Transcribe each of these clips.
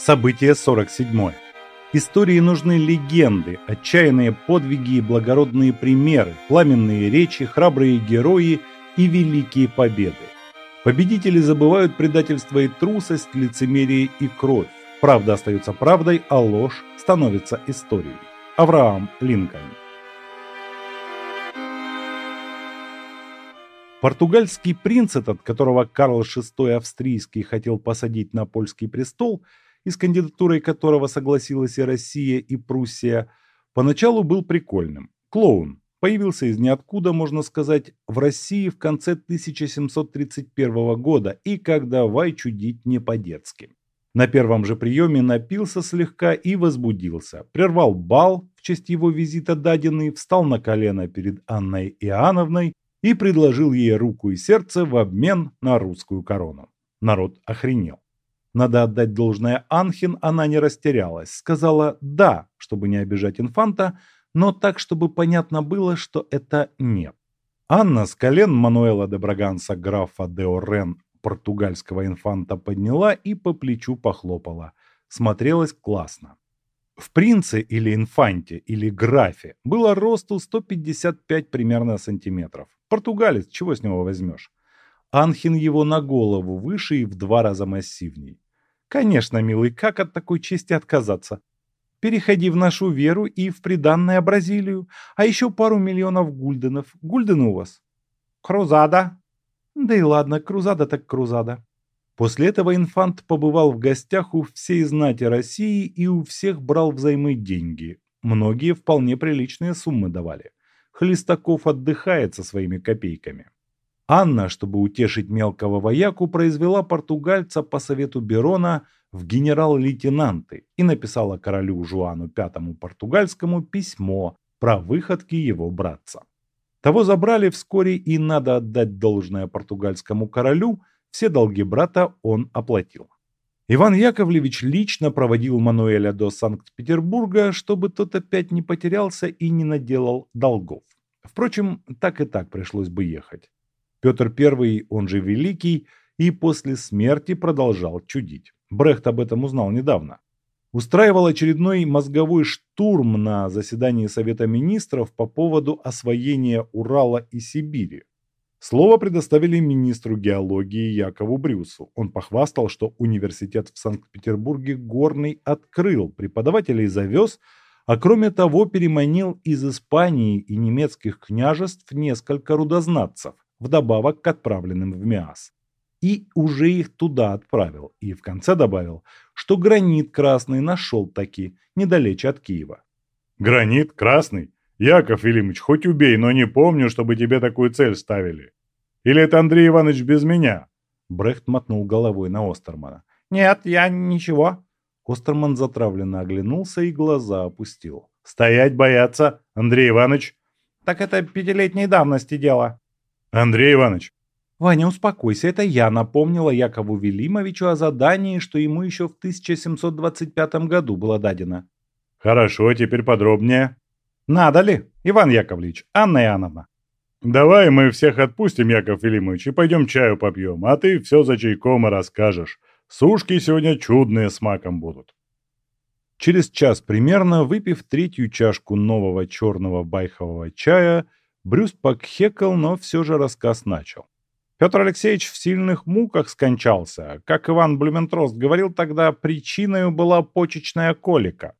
Событие 47. Истории нужны легенды, отчаянные подвиги и благородные примеры, пламенные речи, храбрые герои и великие победы. Победители забывают предательство и трусость, лицемерие и кровь. Правда остается правдой, а ложь становится историей. Авраам Линкольн Португальский принц этот, которого Карл VI Австрийский хотел посадить на польский престол – и с кандидатурой которого согласилась и Россия, и Пруссия, поначалу был прикольным. Клоун. Появился из ниоткуда, можно сказать, в России в конце 1731 года и как давай чудить не по-детски. На первом же приеме напился слегка и возбудился. Прервал бал в честь его визита даденный, встал на колено перед Анной Иоанновной и предложил ей руку и сердце в обмен на русскую корону. Народ охренел. Надо отдать должное Анхин, она не растерялась. Сказала «да», чтобы не обижать инфанта, но так, чтобы понятно было, что это нет. Анна с колен Мануэла де Браганса графа де Орен португальского инфанта подняла и по плечу похлопала. Смотрелось классно. В принце или инфанте или графе было росту 155 примерно сантиметров. Португалец, чего с него возьмешь? Анхин его на голову выше и в два раза массивней. Конечно, милый, как от такой чести отказаться? Переходи в нашу веру и в приданное Бразилию, а еще пару миллионов гульденов. Гульдены у вас? Крузада. Да и ладно, крузада так крузада. После этого инфант побывал в гостях у всей знати России и у всех брал взаймы деньги. Многие вполне приличные суммы давали. Хлестаков отдыхает со своими копейками. Анна, чтобы утешить мелкого вояку, произвела португальца по совету Берона в генерал-лейтенанты и написала королю Жуану V португальскому письмо про выходки его братца. Того забрали вскоре и надо отдать должное португальскому королю, все долги брата он оплатил. Иван Яковлевич лично проводил Мануэля до Санкт-Петербурга, чтобы тот опять не потерялся и не наделал долгов. Впрочем, так и так пришлось бы ехать. Петр I, он же Великий, и после смерти продолжал чудить. Брехт об этом узнал недавно. Устраивал очередной мозговой штурм на заседании Совета Министров по поводу освоения Урала и Сибири. Слово предоставили министру геологии Якову Брюсу. Он похвастал, что университет в Санкт-Петербурге Горный открыл, преподавателей завез, а кроме того переманил из Испании и немецких княжеств несколько рудознатцев – вдобавок к отправленным в МИАС. И уже их туда отправил. И в конце добавил, что гранит красный нашел таки, недалече от Киева. «Гранит красный? Яков Илимыч, хоть убей, но не помню, чтобы тебе такую цель ставили. Или это Андрей Иванович без меня?» Брехт мотнул головой на Остермана. «Нет, я ничего». Остерман затравленно оглянулся и глаза опустил. «Стоять бояться, Андрей Иванович!» «Так это пятилетней давности дело». Андрей Иванович. Ваня, успокойся, это я напомнила Якову Велимовичу о задании, что ему еще в 1725 году было дадено. Хорошо, теперь подробнее. Надо ли, Иван Яковлевич, Анна Иоанновна? Давай мы всех отпустим, Яков Велимович, и пойдем чаю попьем, а ты все за чайком и расскажешь. Сушки сегодня чудные с маком будут. Через час примерно, выпив третью чашку нового черного байхового чая, Брюс покхекал, но все же рассказ начал. Петр Алексеевич в сильных муках скончался. Как Иван Блюментрост говорил тогда, причиной была почечная колика.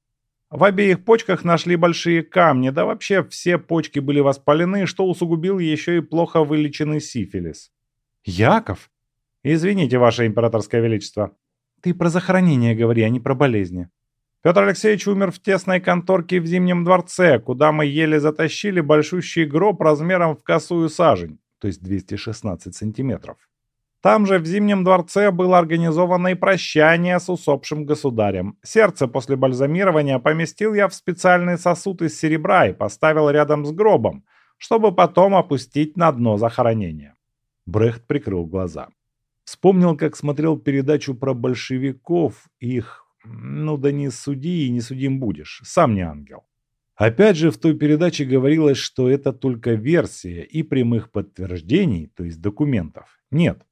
В обеих почках нашли большие камни, да вообще все почки были воспалены, что усугубил еще и плохо вылеченный сифилис. «Яков?» «Извините, ваше императорское величество». «Ты про захоронение говори, а не про болезни». Петр Алексеевич умер в тесной конторке в Зимнем дворце, куда мы еле затащили большущий гроб размером в косую сажень, то есть 216 сантиметров. Там же в Зимнем дворце было организовано и прощание с усопшим государем. Сердце после бальзамирования поместил я в специальный сосуд из серебра и поставил рядом с гробом, чтобы потом опустить на дно захоронения. Брехт прикрыл глаза. Вспомнил, как смотрел передачу про большевиков, их ну да не суди и не судим будешь, сам не ангел. Опять же, в той передаче говорилось, что это только версия и прямых подтверждений, то есть документов, нет.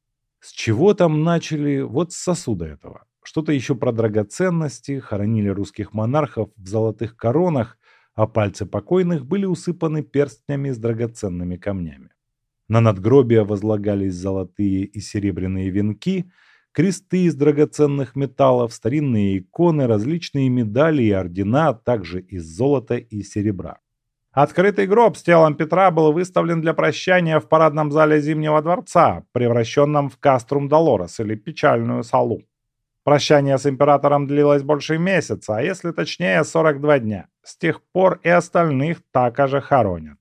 С чего там начали? Вот с сосуда этого. Что-то еще про драгоценности, хоронили русских монархов в золотых коронах, а пальцы покойных были усыпаны перстнями с драгоценными камнями. На надгробия возлагались золотые и серебряные венки, кресты из драгоценных металлов, старинные иконы, различные медали и ордена, а также из золота и серебра. Открытый гроб с телом Петра был выставлен для прощания в парадном зале Зимнего дворца, превращенном в Каструм Долорес или Печальную Салу. Прощание с императором длилось больше месяца, а если точнее 42 дня. С тех пор и остальных так же хоронят.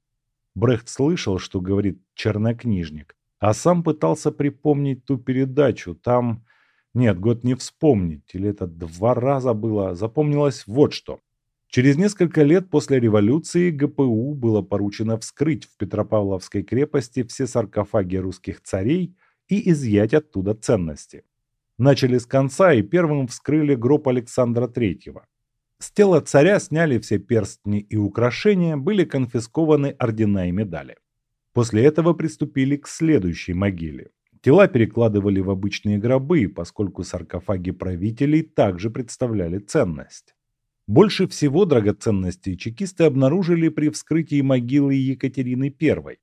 Брехт слышал, что говорит чернокнижник, а сам пытался припомнить ту передачу. Там... Нет, год не вспомнить, или это два раза было. Запомнилось вот что. Через несколько лет после революции ГПУ было поручено вскрыть в Петропавловской крепости все саркофаги русских царей и изъять оттуда ценности. Начали с конца и первым вскрыли гроб Александра III. С тела царя сняли все перстни и украшения, были конфискованы ордена и медали. После этого приступили к следующей могиле. Тела перекладывали в обычные гробы, поскольку саркофаги правителей также представляли ценность. Больше всего драгоценностей чекисты обнаружили при вскрытии могилы Екатерины I.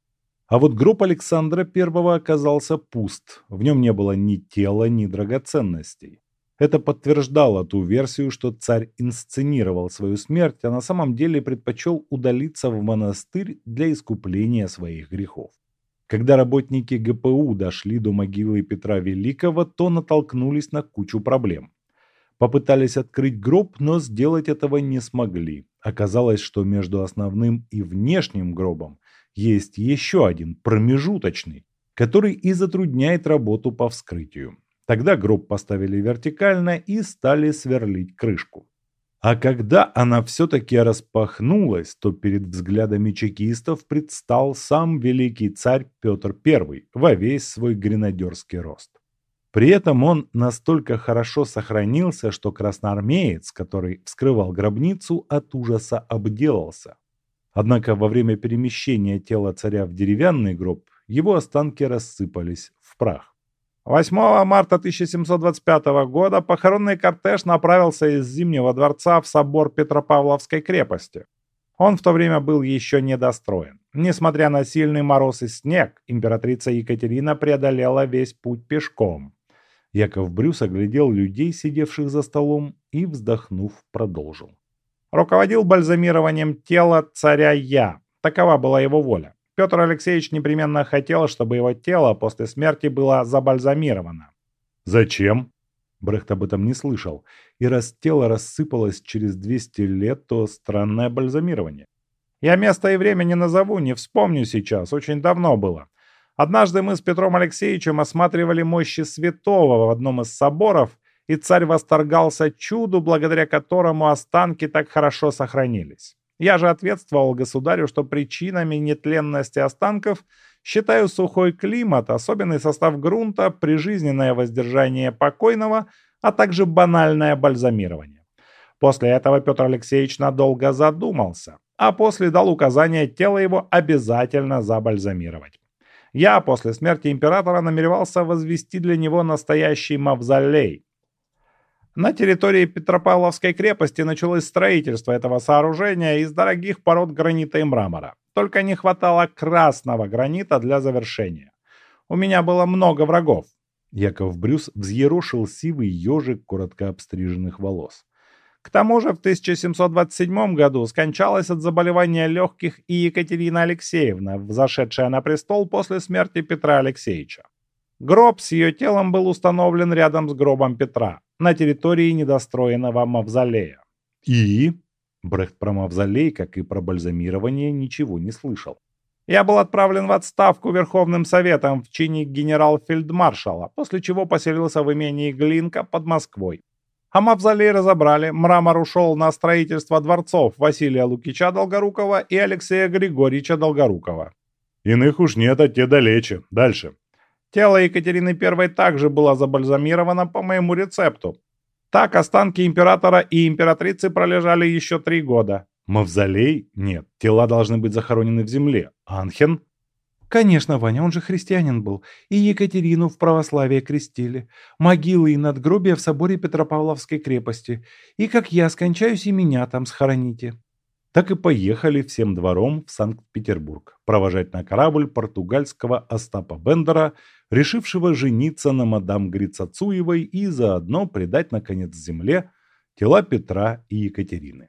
А вот гроб Александра I оказался пуст, в нем не было ни тела, ни драгоценностей. Это подтверждало ту версию, что царь инсценировал свою смерть, а на самом деле предпочел удалиться в монастырь для искупления своих грехов. Когда работники ГПУ дошли до могилы Петра Великого, то натолкнулись на кучу проблем. Попытались открыть гроб, но сделать этого не смогли. Оказалось, что между основным и внешним гробом есть еще один, промежуточный, который и затрудняет работу по вскрытию. Тогда гроб поставили вертикально и стали сверлить крышку. А когда она все-таки распахнулась, то перед взглядами чекистов предстал сам великий царь Петр I во весь свой гренадерский рост. При этом он настолько хорошо сохранился, что красноармеец, который вскрывал гробницу, от ужаса обделался. Однако во время перемещения тела царя в деревянный гроб его останки рассыпались в прах. 8 марта 1725 года похоронный кортеж направился из Зимнего дворца в собор Петропавловской крепости. Он в то время был еще недостроен. Несмотря на сильный мороз и снег, императрица Екатерина преодолела весь путь пешком. Яков Брюс оглядел людей, сидевших за столом, и, вздохнув, продолжил. Руководил бальзамированием тела царя я. Такова была его воля. Петр Алексеевич непременно хотел, чтобы его тело после смерти было забальзамировано. Зачем? Брехт об этом не слышал. И раз тело рассыпалось через 200 лет, то странное бальзамирование. Я место и время не назову, не вспомню сейчас, очень давно было. Однажды мы с Петром Алексеевичем осматривали мощи святого в одном из соборов, и царь восторгался чуду, благодаря которому останки так хорошо сохранились. Я же ответствовал государю, что причинами нетленности останков считаю сухой климат, особенный состав грунта, прижизненное воздержание покойного, а также банальное бальзамирование. После этого Петр Алексеевич надолго задумался, а после дал указание тело его обязательно забальзамировать. Я после смерти императора намеревался возвести для него настоящий мавзолей, на территории Петропавловской крепости началось строительство этого сооружения из дорогих пород гранита и мрамора. Только не хватало красного гранита для завершения. У меня было много врагов. Яков Брюс взъерошил сивый ежик коротко обстриженных волос. К тому же в 1727 году скончалась от заболевания легких и Екатерина Алексеевна, взошедшая на престол после смерти Петра Алексеевича. Гроб с ее телом был установлен рядом с гробом Петра, на территории недостроенного мавзолея. И Брехт про мавзолей, как и про бальзамирование, ничего не слышал. Я был отправлен в отставку Верховным Советом в чине генерал-фельдмаршала, после чего поселился в имении Глинка под Москвой. А мавзолей разобрали, мрамор ушел на строительство дворцов Василия Лукича Долгорукова и Алексея Григорьевича Долгорукова. Иных уж нет, а те далече. Дальше. Тело Екатерины I также было забальзамировано по моему рецепту. Так останки императора и императрицы пролежали еще три года. Мавзолей? Нет, тела должны быть захоронены в земле. Анхен? Конечно, Ваня, он же христианин был. И Екатерину в православие крестили. Могилы и надгробия в соборе Петропавловской крепости. И как я скончаюсь, и меня там схороните. Так и поехали всем двором в Санкт-Петербург, провожать на корабль португальского Остапа Бендера, решившего жениться на мадам Грицацуевой и заодно предать, наконец, земле тела Петра и Екатерины.